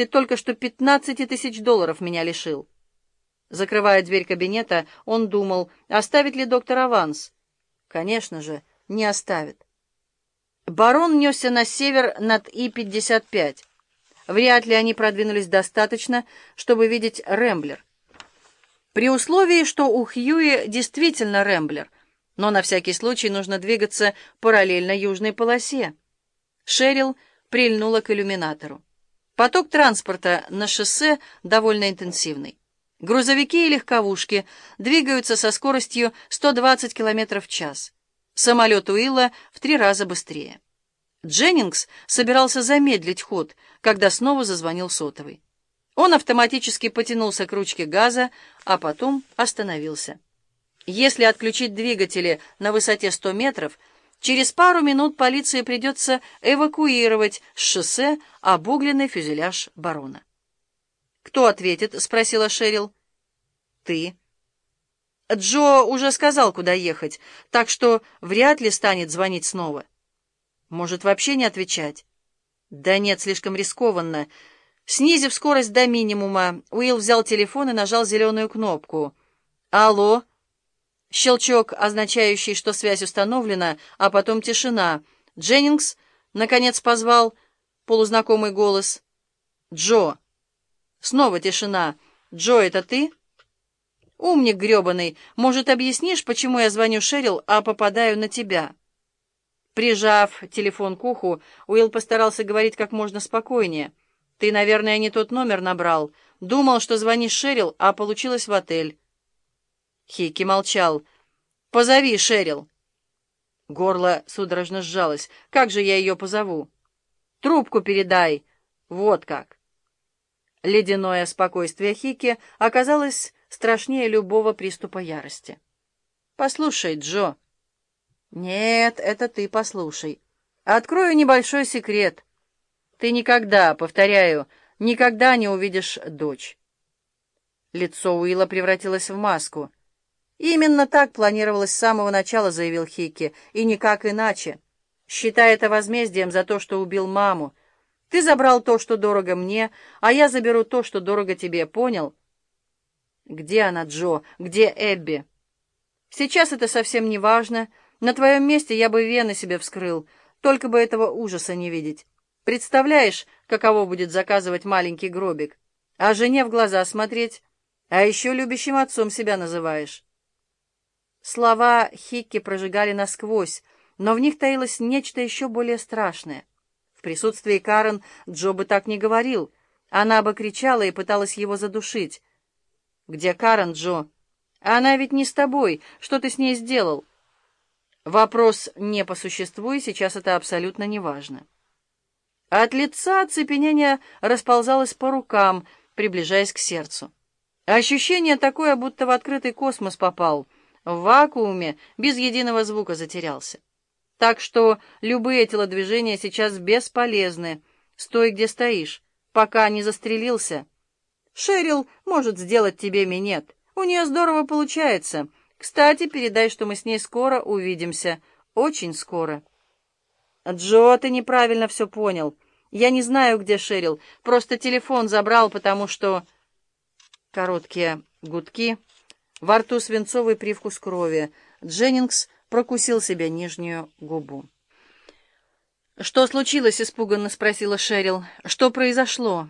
Ты только что пятнадцати тысяч долларов меня лишил». Закрывая дверь кабинета, он думал, оставит ли доктор аванс. Конечно же, не оставит. Барон несся на север над И-55. Вряд ли они продвинулись достаточно, чтобы видеть Рэмблер. При условии, что у Хьюи действительно Рэмблер, но на всякий случай нужно двигаться параллельно южной полосе. Шерил прильнула к иллюминатору. Поток транспорта на шоссе довольно интенсивный. Грузовики и легковушки двигаются со скоростью 120 км в час. Самолет Уилла в три раза быстрее. Дженнингс собирался замедлить ход, когда снова зазвонил сотовый. Он автоматически потянулся к ручке газа, а потом остановился. Если отключить двигатели на высоте 100 метров, через пару минут полиции придется эвакуировать с шоссе обугленный фюзеляж барона. «Кто ответит?» — спросила Шерил. «Ты». Джо уже сказал, куда ехать, так что вряд ли станет звонить снова. Может, вообще не отвечать? Да нет, слишком рискованно. Снизив скорость до минимума, Уилл взял телефон и нажал зеленую кнопку. «Алло?» Щелчок, означающий, что связь установлена, а потом тишина. «Дженнингс?» — наконец позвал полузнакомый голос. «Джо!» Снова тишина. «Джо, это ты?» «Умник гребаный, может, объяснишь, почему я звоню Шерил, а попадаю на тебя?» Прижав телефон к уху, Уилл постарался говорить как можно спокойнее. «Ты, наверное, не тот номер набрал. Думал, что звонишь Шерил, а получилось в отель». Хейки молчал. «Позови Шерил». Горло судорожно сжалось. «Как же я ее позову?» «Трубку передай». «Вот как». Ледяное спокойствие Хики оказалось страшнее любого приступа ярости. «Послушай, Джо». «Нет, это ты послушай. Открою небольшой секрет. Ты никогда, повторяю, никогда не увидишь дочь». Лицо Уилла превратилось в маску. «Именно так планировалось с самого начала», — заявил Хики, — «и никак иначе. Считай это возмездием за то, что убил маму, ты забрал то, что дорого мне, а я заберу то, что дорого тебе, понял? Где она, Джо? Где Эбби? Сейчас это совсем не важно. На твоем месте я бы вены себе вскрыл, только бы этого ужаса не видеть. Представляешь, каково будет заказывать маленький гробик? А жене в глаза смотреть? А еще любящим отцом себя называешь. Слова Хикки прожигали насквозь, но в них таилось нечто еще более страшное. В присутствии Карен Джо бы так не говорил. Она бы кричала и пыталась его задушить. «Где Карен, Джо? Она ведь не с тобой. Что ты с ней сделал?» Вопрос не по существу, и сейчас это абсолютно неважно. От лица оцепенение расползалось по рукам, приближаясь к сердцу. Ощущение такое, будто в открытый космос попал, в вакууме, без единого звука затерялся. Так что любые телодвижения сейчас бесполезны. Стой, где стоишь, пока не застрелился. Шерил может сделать тебе минет. У нее здорово получается. Кстати, передай, что мы с ней скоро увидимся. Очень скоро. Джо, ты неправильно все понял. Я не знаю, где Шерил. Просто телефон забрал, потому что... Короткие гудки. Во рту свинцовый привкус крови. Дженнингс прокусил себе нижнюю губу. «Что случилось?» — испуганно спросила Шерил. «Что произошло?»